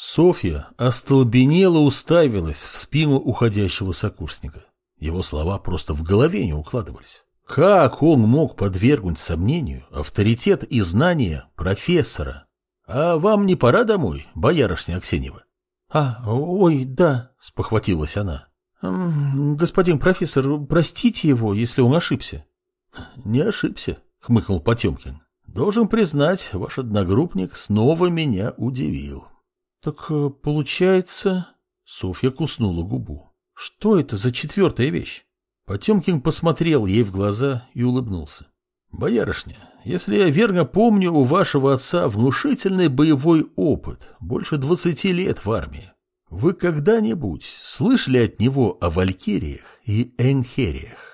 Софья остолбенела уставилась в спину уходящего сокурсника. Его слова просто в голове не укладывались. Как он мог подвергнуть сомнению авторитет и знания профессора? А вам не пора домой, боярышня Аксенева? А, ой, да, спохватилась она. Господин профессор, простите его, если он ошибся. Не ошибся, хмыкнул Потемкин. Должен признать, ваш одногруппник снова меня удивил. Так э, получается... Софья куснула губу. Что это за четвертая вещь? Потемкин посмотрел ей в глаза и улыбнулся. «Боярышня, если я верно помню, у вашего отца внушительный боевой опыт, больше двадцати лет в армии. Вы когда-нибудь слышали от него о валькириях и энхериях?»